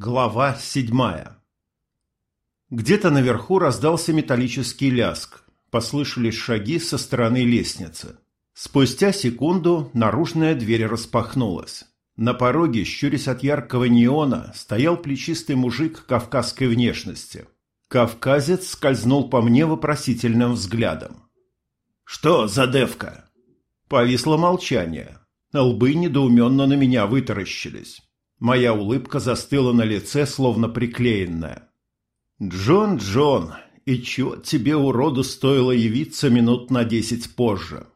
Глава седьмая Где-то наверху раздался металлический ляск. Послышались шаги со стороны лестницы. Спустя секунду наружная дверь распахнулась. На пороге, щурясь от яркого неона, стоял плечистый мужик кавказской внешности. Кавказец скользнул по мне вопросительным взглядом. «Что за девка?» Повисло молчание. Лбы недоуменно на меня вытаращились. Моя улыбка застыла на лице, словно приклеенная. «Джон, Джон, и чего тебе, уроду, стоило явиться минут на десять позже?»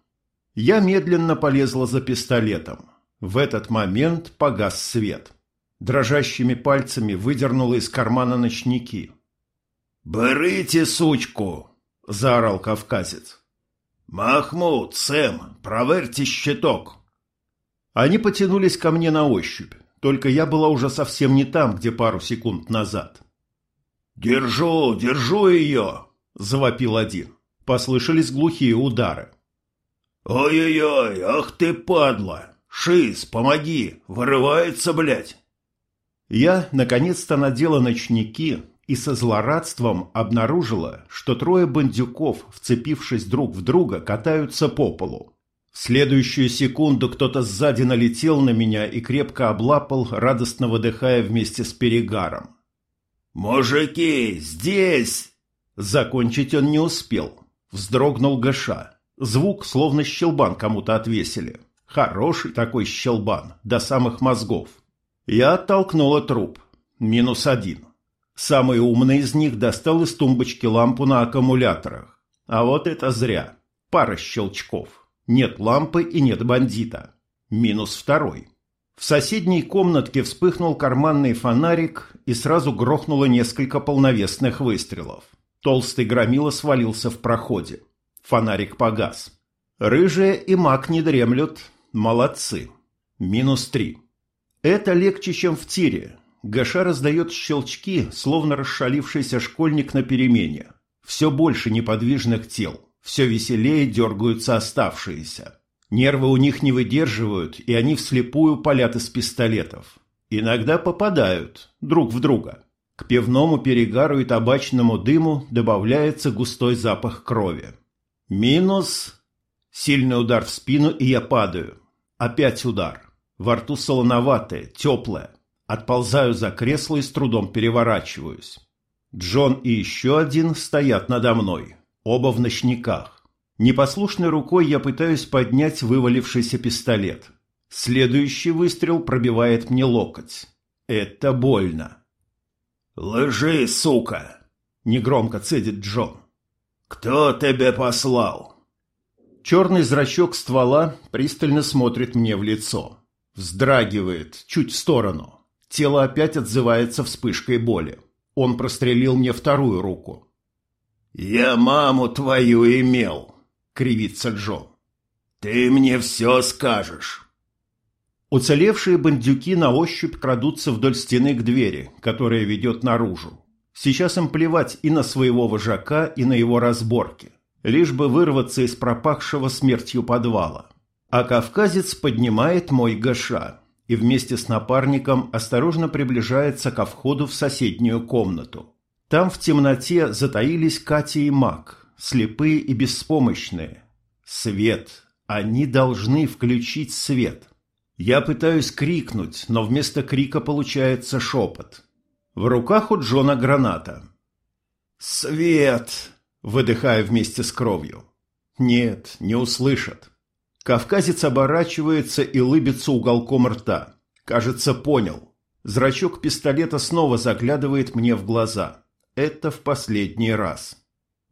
Я медленно полезла за пистолетом. В этот момент погас свет. Дрожащими пальцами выдернула из кармана ночники. «Берите сучку!» – заорал кавказец. «Махмуд, Сэм, проверьте щиток!» Они потянулись ко мне на ощупь, только я была уже совсем не там, где пару секунд назад. «Держу, держу ее!» – завопил один. Послышались глухие удары. «Ой-ой-ой, ах ты падла! Шиз, помоги! Вырывается, блядь!» Я, наконец-то, надела ночники и со злорадством обнаружила, что трое бандюков, вцепившись друг в друга, катаются по полу. В следующую секунду кто-то сзади налетел на меня и крепко облапал, радостно выдыхая вместе с перегаром. «Мужики, здесь!» Закончить он не успел. Вздрогнул Гаша. Звук, словно щелбан кому-то отвесили. Хороший такой щелбан, до самых мозгов. Я оттолкнула труп. Минус один. Самый умный из них достал из тумбочки лампу на аккумуляторах. А вот это зря. Пара щелчков. Нет лампы и нет бандита. Минус второй. В соседней комнатке вспыхнул карманный фонарик и сразу грохнуло несколько полновесных выстрелов. Толстый громила свалился в проходе. Фонарик погас. Рыжая и маг не дремлют. Молодцы. Минус три. Это легче, чем в тире. Гаша раздает щелчки, словно расшалившийся школьник на перемене. Все больше неподвижных тел. Все веселее дергаются оставшиеся. Нервы у них не выдерживают, и они вслепую палят из пистолетов. Иногда попадают друг в друга. К пивному перегару и табачному дыму добавляется густой запах крови. Минус... Сильный удар в спину, и я падаю. Опять удар. Во рту солоноватое, теплое. Отползаю за кресло и с трудом переворачиваюсь. Джон и еще один стоят надо мной. Оба в ночниках. Непослушной рукой я пытаюсь поднять вывалившийся пистолет. Следующий выстрел пробивает мне локоть. Это больно. «Лжи, сука!» — негромко цедит Джон. «Кто тебя послал?» Черный зрачок ствола пристально смотрит мне в лицо. Вздрагивает, чуть в сторону. Тело опять отзывается вспышкой боли. Он прострелил мне вторую руку. «Я маму твою имел», — кривится Джо. «Ты мне все скажешь». Уцелевшие бандюки на ощупь крадутся вдоль стены к двери, которая ведет наружу. Сейчас им плевать и на своего вожака, и на его разборки, лишь бы вырваться из пропахшего смертью подвала. А кавказец поднимает мой гаша и вместе с напарником осторожно приближается ко входу в соседнюю комнату. Там в темноте затаились Катя и Мак, слепые и беспомощные. Свет. Они должны включить свет. Я пытаюсь крикнуть, но вместо крика получается шепот. В руках у Джона граната. «Свет!» – выдыхаю вместе с кровью. Нет, не услышат. Кавказец оборачивается и лыбится уголком рта. Кажется, понял. Зрачок пистолета снова заглядывает мне в глаза. Это в последний раз.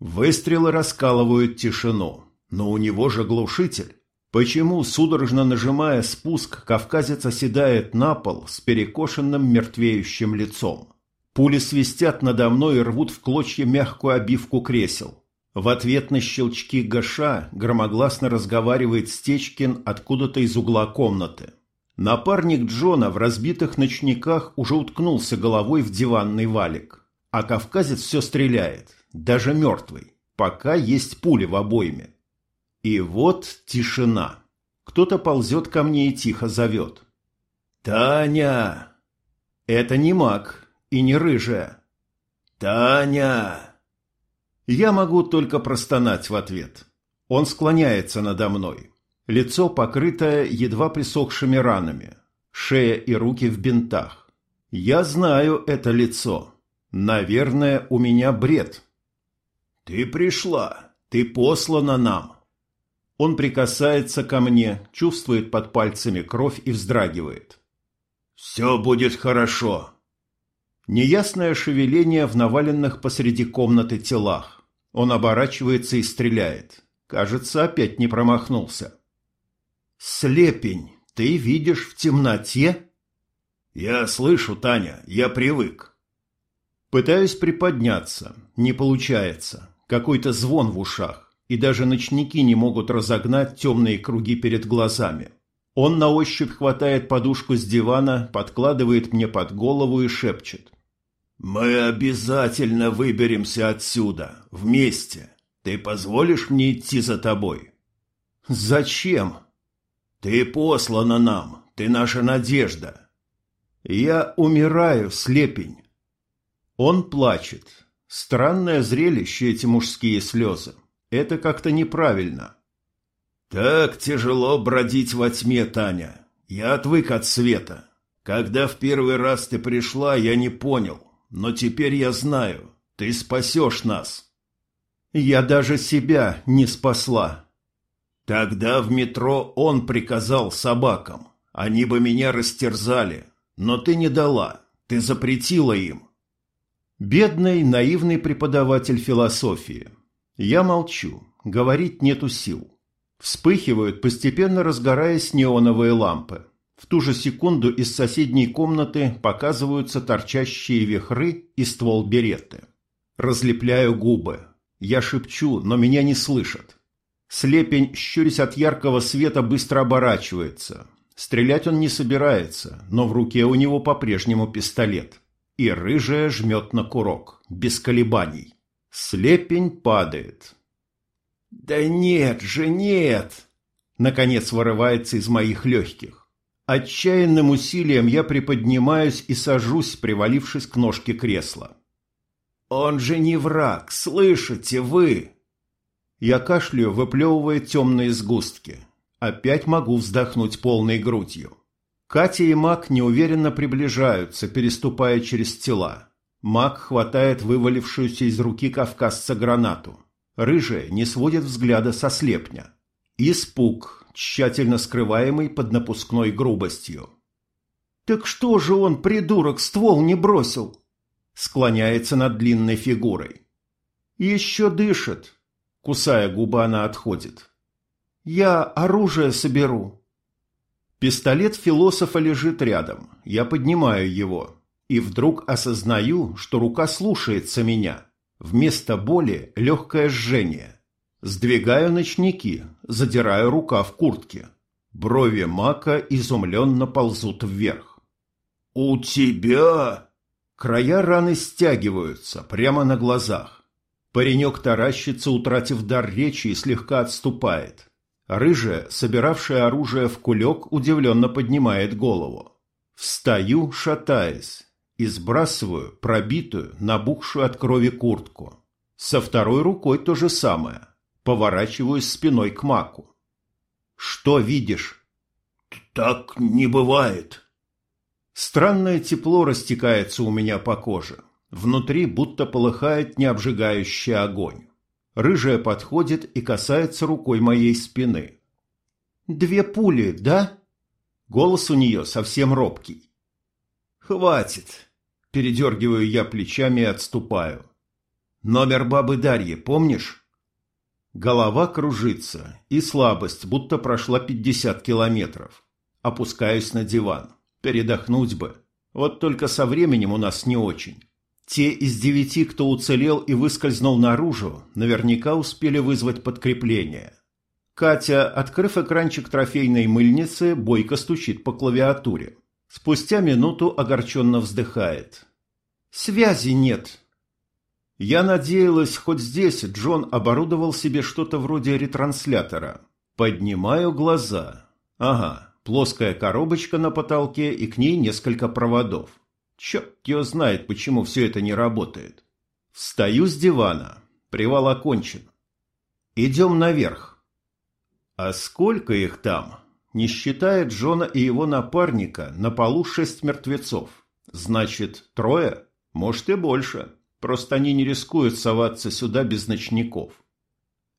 Выстрелы раскалывают тишину, но у него же глушитель. Почему, судорожно нажимая спуск, кавказец оседает на пол с перекошенным мертвеющим лицом? Пули свистят надо мной и рвут в клочья мягкую обивку кресел. В ответ на щелчки Гаша громогласно разговаривает Стечкин откуда-то из угла комнаты. Напарник Джона в разбитых ночниках уже уткнулся головой в диванный валик. А кавказец все стреляет, даже мертвый, пока есть пули в обойме. И вот тишина. Кто-то ползет ко мне и тихо зовет. «Таня!» Это не маг, И не рыжая. «Таня!» Я могу только простонать в ответ. Он склоняется надо мной. Лицо покрытое едва присохшими ранами. Шея и руки в бинтах. Я знаю это лицо. Наверное, у меня бред. «Ты пришла. Ты послана нам». Он прикасается ко мне, чувствует под пальцами кровь и вздрагивает. «Все будет хорошо». Неясное шевеление в наваленных посреди комнаты телах. Он оборачивается и стреляет. Кажется, опять не промахнулся. «Слепень, ты видишь в темноте?» «Я слышу, Таня, я привык». Пытаюсь приподняться, не получается. Какой-то звон в ушах, и даже ночники не могут разогнать темные круги перед глазами. Он на ощупь хватает подушку с дивана, подкладывает мне под голову и шепчет. «Мы обязательно выберемся отсюда, вместе. Ты позволишь мне идти за тобой?» «Зачем?» «Ты послана нам, ты наша надежда». «Я умираю, слепень». Он плачет, Странное зрелище эти мужские слезы. Это как-то неправильно. Так тяжело бродить во тьме, Таня. Я отвык от света. Когда в первый раз ты пришла, я не понял. Но теперь я знаю. Ты спасешь нас. Я даже себя не спасла. Тогда в метро он приказал собакам. Они бы меня растерзали. Но ты не дала. Ты запретила им. Бедный, наивный преподаватель философии. Я молчу, говорить нету сил. Вспыхивают, постепенно разгораясь неоновые лампы. В ту же секунду из соседней комнаты показываются торчащие вихры и ствол береты. Разлепляю губы. Я шепчу, но меня не слышат. Слепень, щурясь от яркого света, быстро оборачивается. Стрелять он не собирается, но в руке у него по-прежнему пистолет и рыжая жмет на курок, без колебаний. Слепень падает. «Да нет же, нет!» Наконец вырывается из моих легких. Отчаянным усилием я приподнимаюсь и сажусь, привалившись к ножке кресла. «Он же не враг, слышите вы?» Я кашляю, выплевывая темные сгустки. Опять могу вздохнуть полной грудью. Катя и Мак неуверенно приближаются, переступая через тела. Мак хватает вывалившуюся из руки кавказца гранату. Рыжая не сводит взгляда со слепня. Испуг, тщательно скрываемый под напускной грубостью. «Так что же он, придурок, ствол не бросил?» Склоняется над длинной фигурой. «Еще дышит!» Кусая губы, она отходит. «Я оружие соберу!» Пистолет философа лежит рядом. Я поднимаю его. И вдруг осознаю, что рука слушается меня. Вместо боли легкое жжение. Сдвигаю ночники, задираю рука в куртке. Брови мака изумленно ползут вверх. «У тебя...» Края раны стягиваются прямо на глазах. Паренек таращится, утратив дар речи и слегка отступает. Рыжая, собиравшая оружие в кулек, удивленно поднимает голову. Встаю, шатаясь, и сбрасываю пробитую, набухшую от крови куртку. Со второй рукой то же самое. Поворачиваюсь спиной к маку. «Что видишь?» «Так не бывает». Странное тепло растекается у меня по коже. Внутри будто полыхает необжигающий огонь. Рыжая подходит и касается рукой моей спины. «Две пули, да?» Голос у нее совсем робкий. «Хватит!» Передергиваю я плечами и отступаю. «Номер бабы Дарьи помнишь?» Голова кружится, и слабость, будто прошла пятьдесят километров. Опускаюсь на диван. Передохнуть бы. Вот только со временем у нас не очень. Те из девяти, кто уцелел и выскользнул наружу, наверняка успели вызвать подкрепление. Катя, открыв экранчик трофейной мыльницы, бойко стучит по клавиатуре. Спустя минуту огорченно вздыхает. «Связи нет». Я надеялась, хоть здесь Джон оборудовал себе что-то вроде ретранслятора. Поднимаю глаза. Ага, плоская коробочка на потолке и к ней несколько проводов. Черт его знает, почему все это не работает. Встаю с дивана. Привал окончен. Идем наверх. А сколько их там? Не считая Джона и его напарника, на полу шесть мертвецов. Значит, трое? Может и больше. Просто они не рискуют соваться сюда без ночников.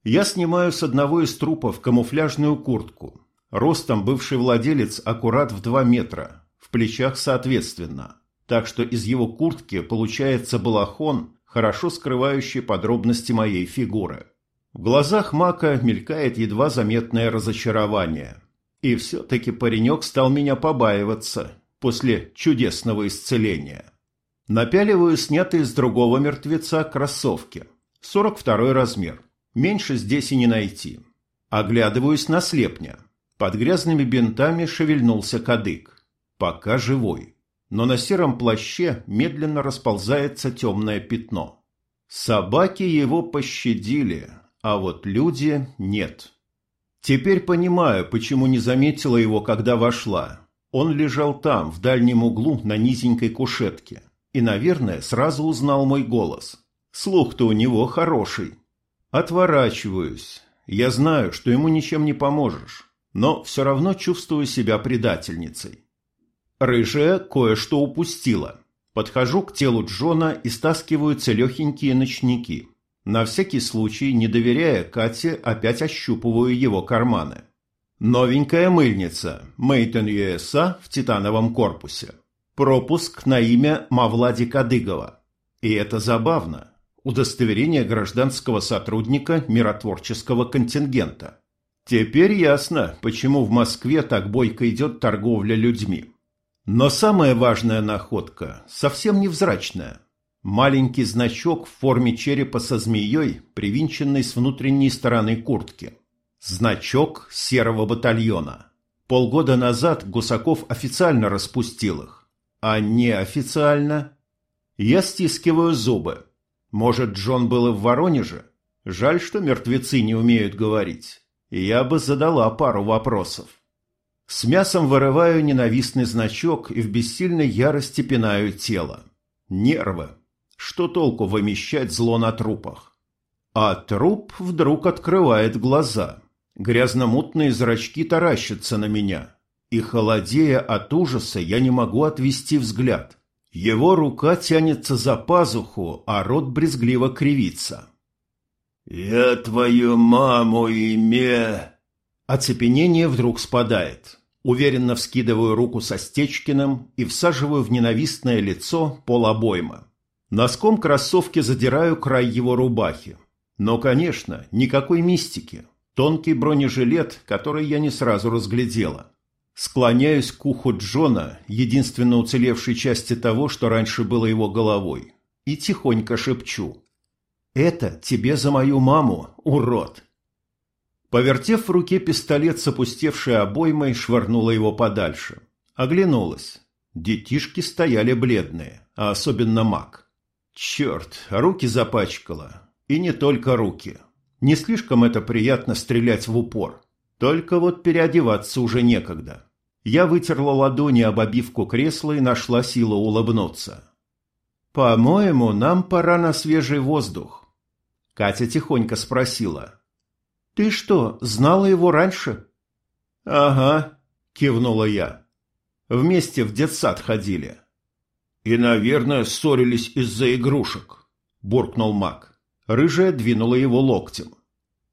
Я снимаю с одного из трупов камуфляжную куртку. Ростом бывший владелец аккурат в два метра, в плечах соответственно. Так что из его куртки получается балахон, хорошо скрывающий подробности моей фигуры. В глазах Мака мелькает едва заметное разочарование. И все-таки паренек стал меня побаиваться после чудесного исцеления. Напяливаю снятые с другого мертвеца кроссовки. 42 размер. Меньше здесь и не найти. Оглядываюсь на слепня. Под грязными бинтами шевельнулся кадык. Пока живой. Но на сером плаще медленно расползается темное пятно. Собаки его пощадили, а вот люди нет. Теперь понимаю, почему не заметила его, когда вошла. Он лежал там, в дальнем углу, на низенькой кушетке. И, наверное, сразу узнал мой голос. Слух-то у него хороший. Отворачиваюсь. Я знаю, что ему ничем не поможешь, но все равно чувствую себя предательницей. Рыжая кое-что упустила. Подхожу к телу Джона и стаскиваю целехенькие ночники. На всякий случай, не доверяя Кате, опять ощупываю его карманы. Новенькая мыльница in USA в титановом корпусе. Пропуск на имя Мавлади Кадыгова. И это забавно. Удостоверение гражданского сотрудника миротворческого контингента. Теперь ясно, почему в Москве так бойко идет торговля людьми. Но самая важная находка совсем невзрачная. Маленький значок в форме черепа со змеей, привинченный с внутренней стороны куртки. Значок серого батальона. Полгода назад Гусаков официально распустил их. А неофициально? Я стискиваю зубы. Может, Джон был и в Воронеже? Жаль, что мертвецы не умеют говорить. Я бы задала пару вопросов. С мясом вырываю ненавистный значок и в бессильной ярости пинаю тело. Нервы. Что толку вымещать зло на трупах? А труп вдруг открывает глаза. Грязно-мутные зрачки таращатся на меня. И, холодея от ужаса, я не могу отвести взгляд. Его рука тянется за пазуху, а рот брезгливо кривится. «Я твою маму име...» Оцепенение вдруг спадает. Уверенно вскидываю руку со Стечкиным и всаживаю в ненавистное лицо пол обойма. Носком кроссовки задираю край его рубахи. Но, конечно, никакой мистики. Тонкий бронежилет, который я не сразу разглядела. Склоняюсь к уху Джона, единственно уцелевшей части того, что раньше было его головой, и тихонько шепчу. «Это тебе за мою маму, урод!» Повертев в руке пистолет с опустевшей обоймой, швырнула его подальше. Оглянулась. Детишки стояли бледные, а особенно маг. Черт, руки запачкала. И не только руки. Не слишком это приятно стрелять в упор. Только вот переодеваться уже некогда. Я вытерла ладони об обивку кресла и нашла силу улыбнуться. «По-моему, нам пора на свежий воздух». Катя тихонько спросила. «Ты что, знала его раньше?» «Ага», — кивнула я. «Вместе в детсад ходили». «И, наверное, ссорились из-за игрушек», – буркнул маг. Рыжая двинула его локтем.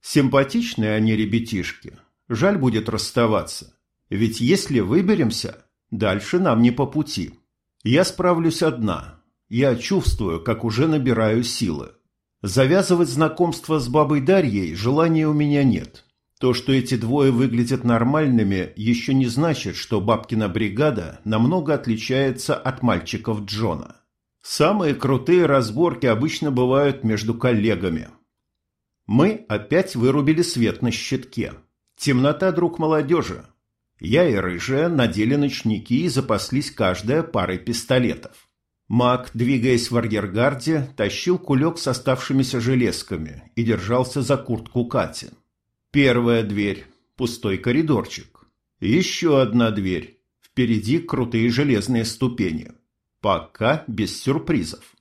«Симпатичные они ребятишки. Жаль будет расставаться. Ведь если выберемся, дальше нам не по пути. Я справлюсь одна. Я чувствую, как уже набираю силы. Завязывать знакомство с бабой Дарьей желания у меня нет. То, что эти двое выглядят нормальными, еще не значит, что бабкина бригада намного отличается от мальчиков Джона. Самые крутые разборки обычно бывают между коллегами. Мы опять вырубили свет на щитке. Темнота, друг молодежи. Я и Рыжая надели ночники и запаслись каждая парой пистолетов. Мак, двигаясь в арьергарде, тащил кулек с оставшимися железками и держался за куртку Кати. Первая дверь. Пустой коридорчик. Еще одна дверь. Впереди крутые железные ступени. Пока без сюрпризов.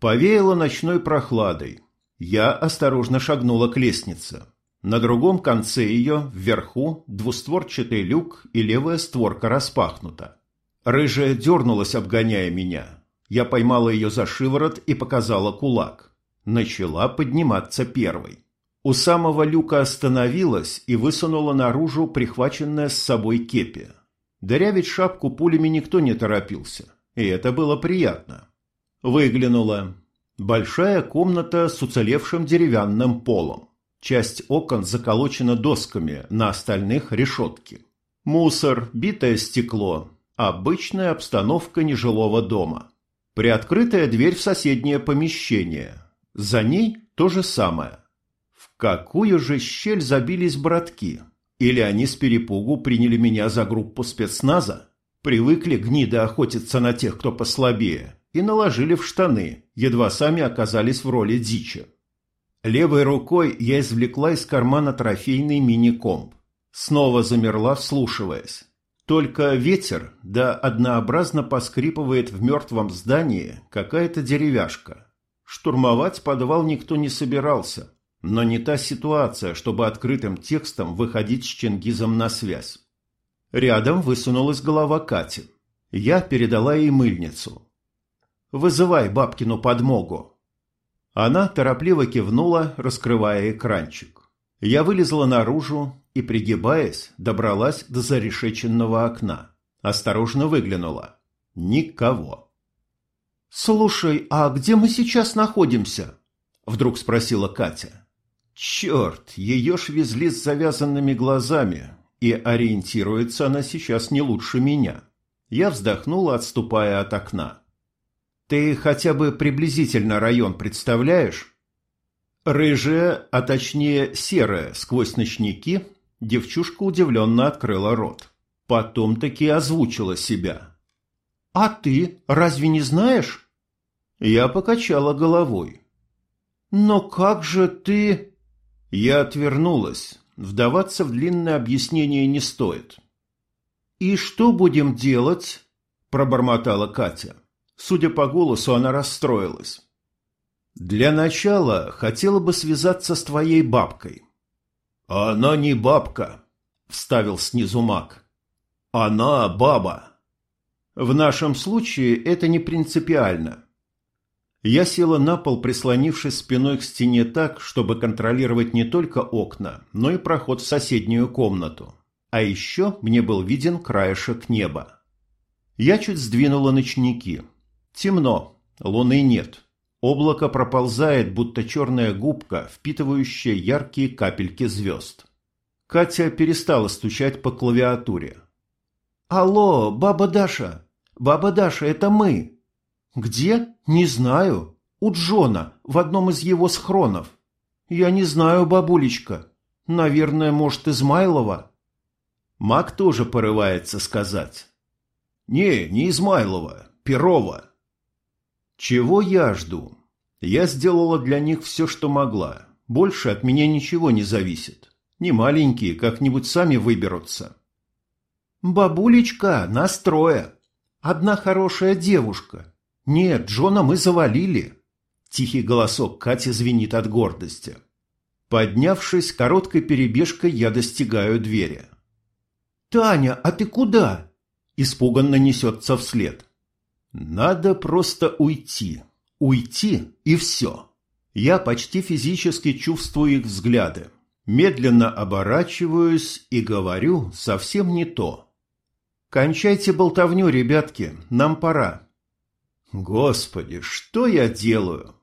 Повеяло ночной прохладой. Я осторожно шагнула к лестнице. На другом конце ее, вверху, двустворчатый люк и левая створка распахнута. Рыжая дернулась, обгоняя меня. Я поймала ее за шиворот и показала кулак. Начала подниматься первой. У самого люка остановилась и высунула наружу прихваченная с собой кепи. Дырявить шапку пулями никто не торопился, и это было приятно. Выглянула. Большая комната с уцелевшим деревянным полом. Часть окон заколочена досками, на остальных решетки. Мусор, битое стекло. Обычная обстановка нежилого дома. Приоткрытая дверь в соседнее помещение. За ней то же самое. В какую же щель забились братки? Или они с перепугу приняли меня за группу спецназа? Привыкли гниды охотиться на тех, кто послабее, и наложили в штаны, едва сами оказались в роли дичи. Левой рукой я извлекла из кармана трофейный мини-комп. Снова замерла, вслушиваясь. Только ветер, да однообразно поскрипывает в мертвом здании какая-то деревяшка. Штурмовать подвал никто не собирался, но не та ситуация, чтобы открытым текстом выходить с Чингизом на связь. Рядом высунулась голова Кати. Я передала ей мыльницу. «Вызывай бабкину подмогу». Она торопливо кивнула, раскрывая экранчик. Я вылезла наружу и, пригибаясь, добралась до зарешеченного окна. Осторожно выглянула. Никого. «Слушай, а где мы сейчас находимся?» Вдруг спросила Катя. Черт, ее ж везли с завязанными глазами, и ориентируется она сейчас не лучше меня. Я вздохнула, отступая от окна. Ты хотя бы приблизительно район представляешь? Рыжая, а точнее серая, сквозь ночники, девчушка удивленно открыла рот. Потом таки озвучила себя. «А ты разве не знаешь?» Я покачала головой. «Но как же ты...» Я отвернулась. Вдаваться в длинное объяснение не стоит. «И что будем делать?» – пробормотала Катя. Судя по голосу, она расстроилась. «Для начала хотела бы связаться с твоей бабкой». «Она не бабка», – вставил снизу маг. «Она баба». «В нашем случае это не принципиально. Я села на пол, прислонившись спиной к стене так, чтобы контролировать не только окна, но и проход в соседнюю комнату. А еще мне был виден краешек неба. Я чуть сдвинула ночники. Темно, луны нет. Облако проползает, будто черная губка, впитывающая яркие капельки звезд. Катя перестала стучать по клавиатуре. «Алло, баба Даша! Баба Даша, это мы!» «Где? Не знаю. У Джона, в одном из его схронов. Я не знаю, бабулечка. Наверное, может, Измайлова?» Мак тоже порывается сказать. «Не, не Измайлова, Перова». «Чего я жду? Я сделала для них все, что могла. Больше от меня ничего не зависит. Не маленькие как-нибудь сами выберутся». «Бабулечка, настроя. Одна хорошая девушка. «Нет, Джона мы завалили!» Тихий голосок Кати звенит от гордости. Поднявшись короткой перебежкой, я достигаю двери. «Таня, а ты куда?» Испуганно несется вслед. «Надо просто уйти. Уйти и все». Я почти физически чувствую их взгляды. Медленно оборачиваюсь и говорю совсем не то. «Кончайте болтовню, ребятки, нам пора. Господи, что я делаю?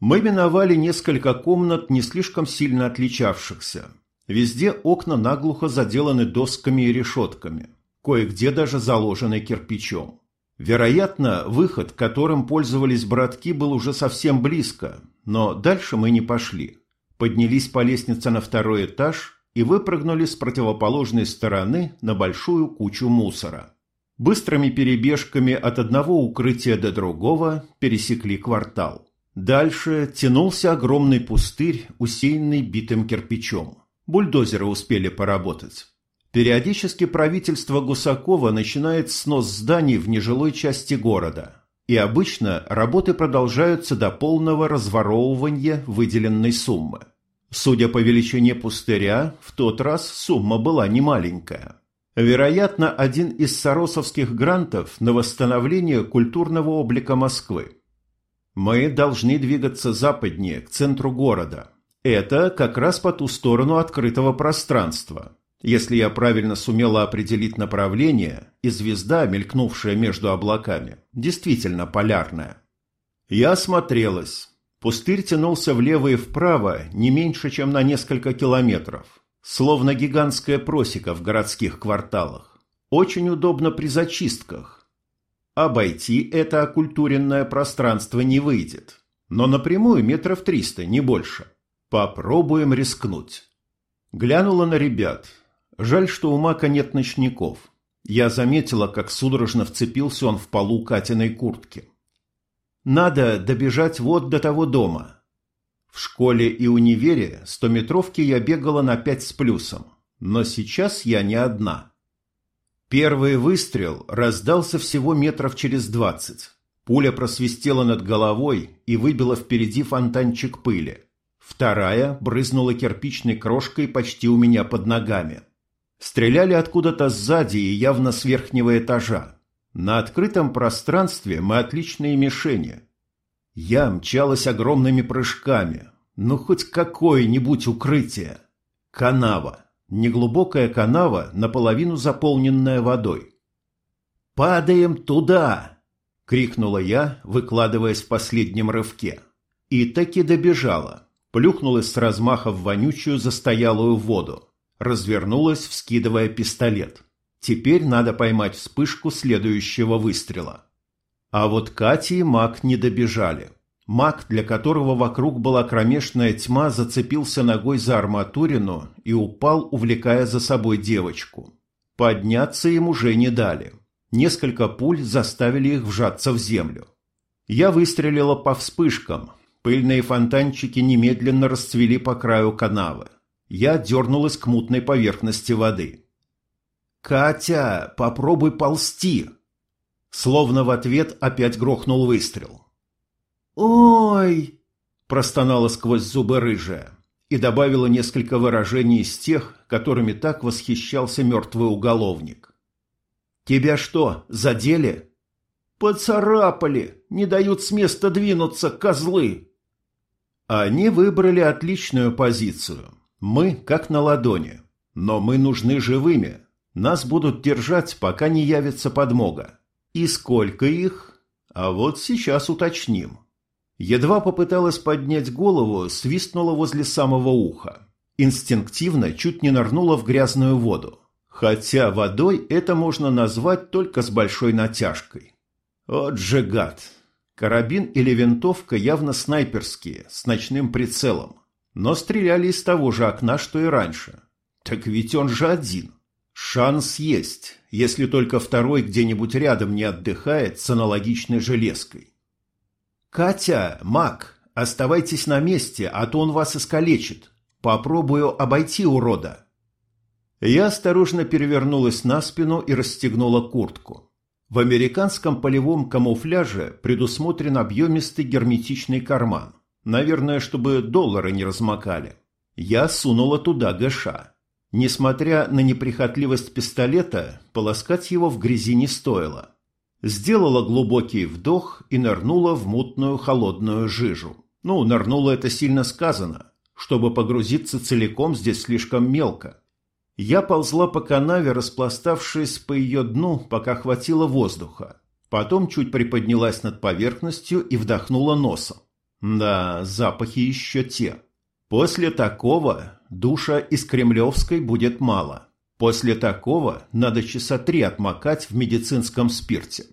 Мы миновали несколько комнат, не слишком сильно отличавшихся. Везде окна наглухо заделаны досками и решетками, кое-где даже заложены кирпичом. Вероятно, выход, которым пользовались братки, был уже совсем близко, но дальше мы не пошли. Поднялись по лестнице на второй этаж и выпрыгнули с противоположной стороны на большую кучу мусора. Быстрыми перебежками от одного укрытия до другого пересекли квартал. Дальше тянулся огромный пустырь, усеянный битым кирпичом. Бульдозеры успели поработать. Периодически правительство Гусакова начинает снос зданий в нежилой части города, и обычно работы продолжаются до полного разворовывания выделенной суммы. Судя по величине пустыря, в тот раз сумма была немаленькая. Вероятно, один из соросовских грантов на восстановление культурного облика Москвы. Мы должны двигаться западнее, к центру города. Это как раз по ту сторону открытого пространства. Если я правильно сумела определить направление, и звезда, мелькнувшая между облаками, действительно полярная. Я осмотрелась. Пустырь тянулся влево и вправо не меньше, чем на несколько километров, словно гигантская просека в городских кварталах. Очень удобно при зачистках. Обойти это окультуренное пространство не выйдет, но напрямую метров триста, не больше. Попробуем рискнуть. Глянула на ребят. Жаль, что у Мака нет ночников. Я заметила, как судорожно вцепился он в полу Катиной куртки. Надо добежать вот до того дома. В школе и универе стометровки я бегала на пять с плюсом, но сейчас я не одна. Первый выстрел раздался всего метров через двадцать. Пуля просвистела над головой и выбила впереди фонтанчик пыли. Вторая брызнула кирпичной крошкой почти у меня под ногами. Стреляли откуда-то сзади и явно с верхнего этажа. На открытом пространстве мы отличные мишени. Я мчалась огромными прыжками. Ну, хоть какое-нибудь укрытие. Канава. Неглубокая канава, наполовину заполненная водой. «Падаем туда!» — крикнула я, выкладываясь в последнем рывке. И таки добежала плюхнулась с размаха в вонючую застоялую воду, развернулась, вскидывая пистолет. Теперь надо поймать вспышку следующего выстрела. А вот Катя и Мак не добежали. Мак, для которого вокруг была кромешная тьма, зацепился ногой за арматурину и упал, увлекая за собой девочку. Подняться им уже не дали. Несколько пуль заставили их вжаться в землю. Я выстрелила по вспышкам, Пыльные фонтанчики немедленно расцвели по краю канавы. Я дернулась к мутной поверхности воды. «Катя, попробуй ползти!» Словно в ответ опять грохнул выстрел. «Ой!» – простонала сквозь зубы рыжая и добавила несколько выражений из тех, которыми так восхищался мертвый уголовник. «Тебя что, задели?» «Поцарапали! Не дают с места двинуться, козлы!» Они выбрали отличную позицию. Мы как на ладони. Но мы нужны живыми. Нас будут держать, пока не явится подмога. И сколько их? А вот сейчас уточним. Едва попыталась поднять голову, свистнула возле самого уха. Инстинктивно чуть не нырнула в грязную воду. Хотя водой это можно назвать только с большой натяжкой. Вот же гад! Карабин или винтовка явно снайперские, с ночным прицелом. Но стреляли из того же окна, что и раньше. Так ведь он же один. Шанс есть, если только второй где-нибудь рядом не отдыхает с аналогичной железкой. «Катя, Мак, оставайтесь на месте, а то он вас искалечит. Попробую обойти урода». Я осторожно перевернулась на спину и расстегнула куртку. В американском полевом камуфляже предусмотрен объемистый герметичный карман. Наверное, чтобы доллары не размокали. Я сунула туда ГШ. Несмотря на неприхотливость пистолета, полоскать его в грязи не стоило. Сделала глубокий вдох и нырнула в мутную холодную жижу. Ну, нырнула это сильно сказано. Чтобы погрузиться целиком здесь слишком мелко. Я ползла по канаве, распластавшись по ее дну, пока хватило воздуха. Потом чуть приподнялась над поверхностью и вдохнула носом. Да, запахи еще те. После такого душа из Кремлевской будет мало. После такого надо часа три отмокать в медицинском спирте.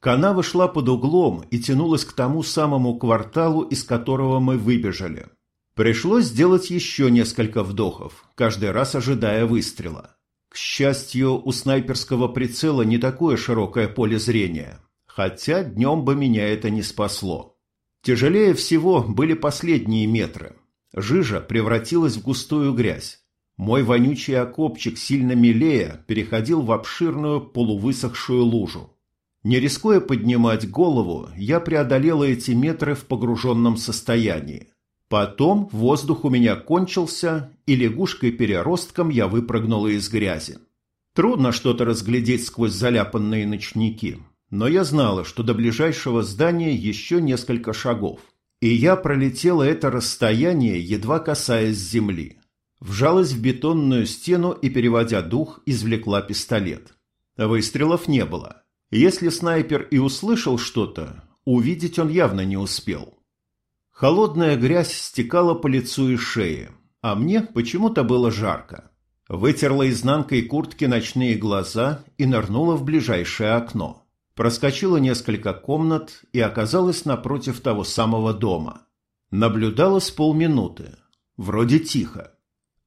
Канава шла под углом и тянулась к тому самому кварталу, из которого мы выбежали. Пришлось сделать еще несколько вдохов, каждый раз ожидая выстрела. К счастью, у снайперского прицела не такое широкое поле зрения, хотя днем бы меня это не спасло. Тяжелее всего были последние метры. Жижа превратилась в густую грязь. Мой вонючий окопчик, сильно мелея, переходил в обширную полувысохшую лужу. Не рискуя поднимать голову, я преодолела эти метры в погруженном состоянии. Потом воздух у меня кончился, и лягушкой-переростком я выпрыгнула из грязи. Трудно что-то разглядеть сквозь заляпанные ночники, но я знала, что до ближайшего здания еще несколько шагов. И я пролетела это расстояние, едва касаясь земли. Вжалась в бетонную стену и, переводя дух, извлекла пистолет. Выстрелов не было. Если снайпер и услышал что-то, увидеть он явно не успел. Холодная грязь стекала по лицу и шее, а мне почему-то было жарко. Вытерла изнанкой куртки ночные глаза и нырнула в ближайшее окно. Проскочила несколько комнат и оказалась напротив того самого дома. Наблюдала с полминуты. Вроде тихо.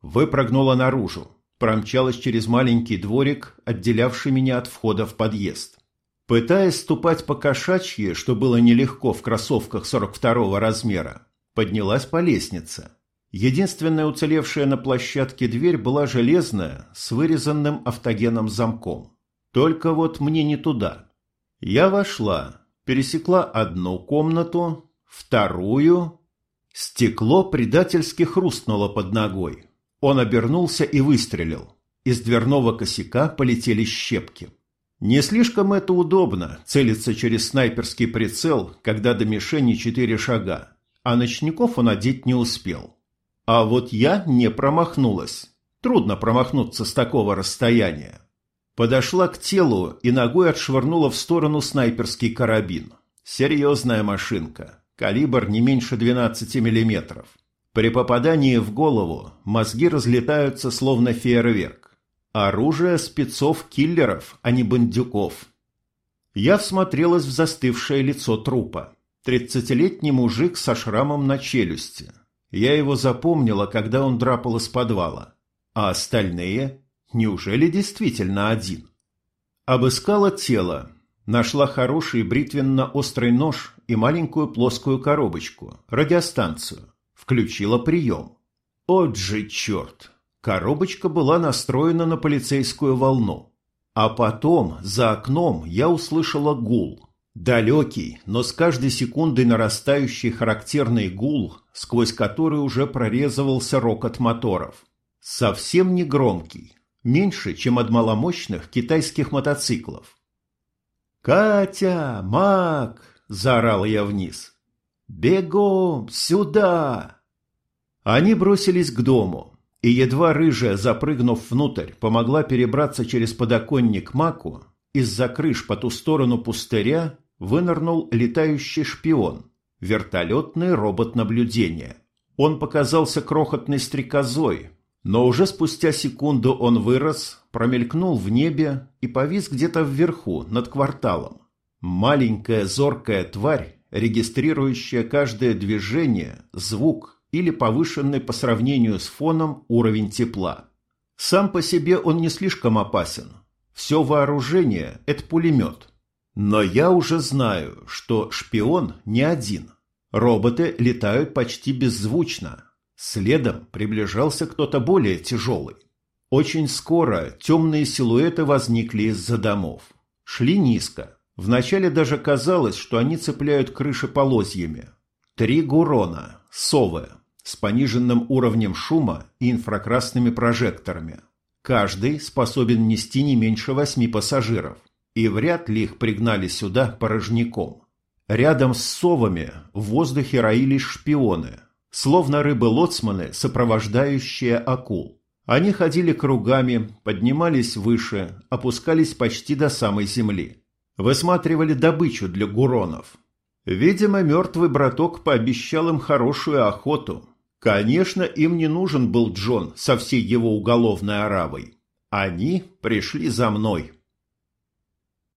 Выпрыгнула наружу. Промчалась через маленький дворик, отделявший меня от входа в подъезд. Пытаясь ступать по кошачьи, что было нелегко в кроссовках 42-го размера, поднялась по лестнице. Единственная уцелевшая на площадке дверь была железная, с вырезанным автогеном замком. Только вот мне не туда. Я вошла, пересекла одну комнату, вторую. Стекло предательски хрустнуло под ногой. Он обернулся и выстрелил. Из дверного косяка полетели щепки. Не слишком это удобно – целиться через снайперский прицел, когда до мишени четыре шага, а ночников он одеть не успел. А вот я не промахнулась. Трудно промахнуться с такого расстояния. Подошла к телу и ногой отшвырнула в сторону снайперский карабин. Серьезная машинка. Калибр не меньше 12 миллиметров. При попадании в голову мозги разлетаются словно фейерверк. Оружие спецов-киллеров, а не бандюков. Я всмотрелась в застывшее лицо трупа. Тридцатилетний мужик со шрамом на челюсти. Я его запомнила, когда он драпал из подвала. А остальные? Неужели действительно один? Обыскала тело. Нашла хороший бритвенно-острый нож и маленькую плоскую коробочку, радиостанцию. Включила прием. От же черт! Коробочка была настроена на полицейскую волну. А потом, за окном, я услышала гул. Далекий, но с каждой секундой нарастающий характерный гул, сквозь который уже прорезывался рокот моторов. Совсем не громкий, меньше, чем от маломощных китайских мотоциклов. «Катя! Мак!» – заорал я вниз. «Бегом! Сюда!» Они бросились к дому, и едва рыжая, запрыгнув внутрь, помогла перебраться через подоконник маку, из-за крыш по ту сторону пустыря вынырнул летающий шпион, вертолетный робот наблюдения. Он показался крохотной стрекозой, но уже спустя секунду он вырос, промелькнул в небе и повис где-то вверху, над кварталом. Маленькая зоркая тварь, регистрирующая каждое движение, звук, или повышенный по сравнению с фоном уровень тепла. Сам по себе он не слишком опасен. Все вооружение – это пулемет. Но я уже знаю, что шпион не один. Роботы летают почти беззвучно. Следом приближался кто-то более тяжелый. Очень скоро темные силуэты возникли из-за домов. Шли низко. Вначале даже казалось, что они цепляют крыши полозьями. Три гурона, совы, с пониженным уровнем шума и инфракрасными прожекторами. Каждый способен нести не меньше восьми пассажиров, и вряд ли их пригнали сюда порожняком. Рядом с совами в воздухе роились шпионы, словно рыбы-лоцманы, сопровождающие акул. Они ходили кругами, поднимались выше, опускались почти до самой земли. Высматривали добычу для гуронов. Видимо, мертвый браток пообещал им хорошую охоту, Конечно, им не нужен был Джон со всей его уголовной оравой. Они пришли за мной.